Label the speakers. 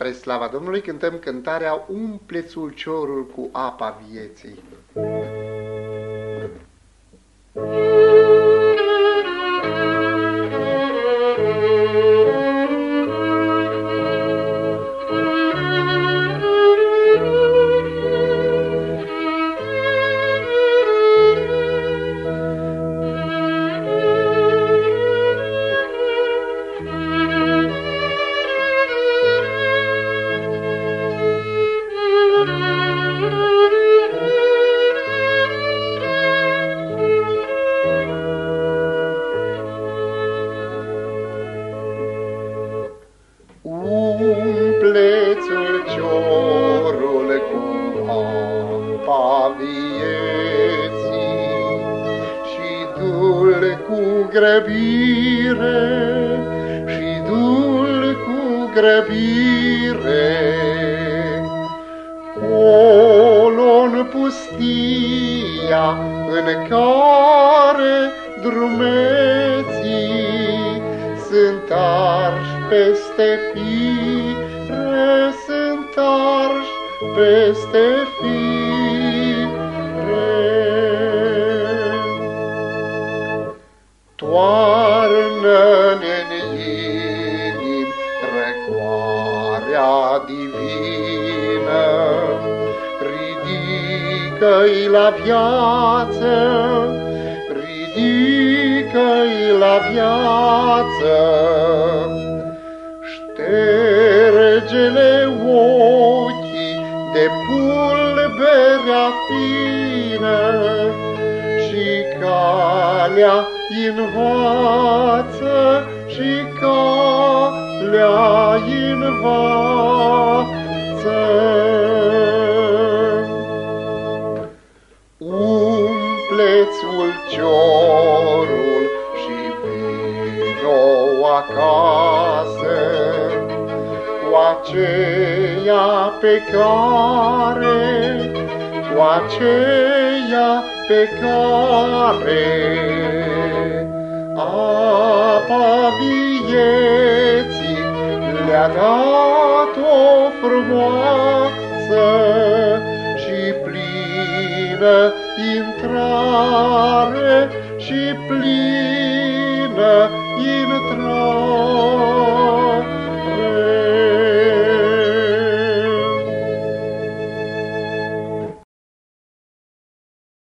Speaker 1: Spre slava Domnului cântăm cântarea Umpleți ulciorul cu apa vieții.
Speaker 2: Umpleți ciorul cu apa vieții și dul cu grăbire, și dul cu grăbire. Colo-n pustia în care drumeții sunt arși peste fire, sunt arși peste fire. Toarnă-ne în inim răcoarea divină, ridică-i la viață, ridică-i la viață. De pulberea fină și calea învață și calea învață. Umpleți ulciorul și vino acasă cu aceea pe care, cu aceea pe care. Apa vieții le-a dat-o frumoasă și plină intrare și plină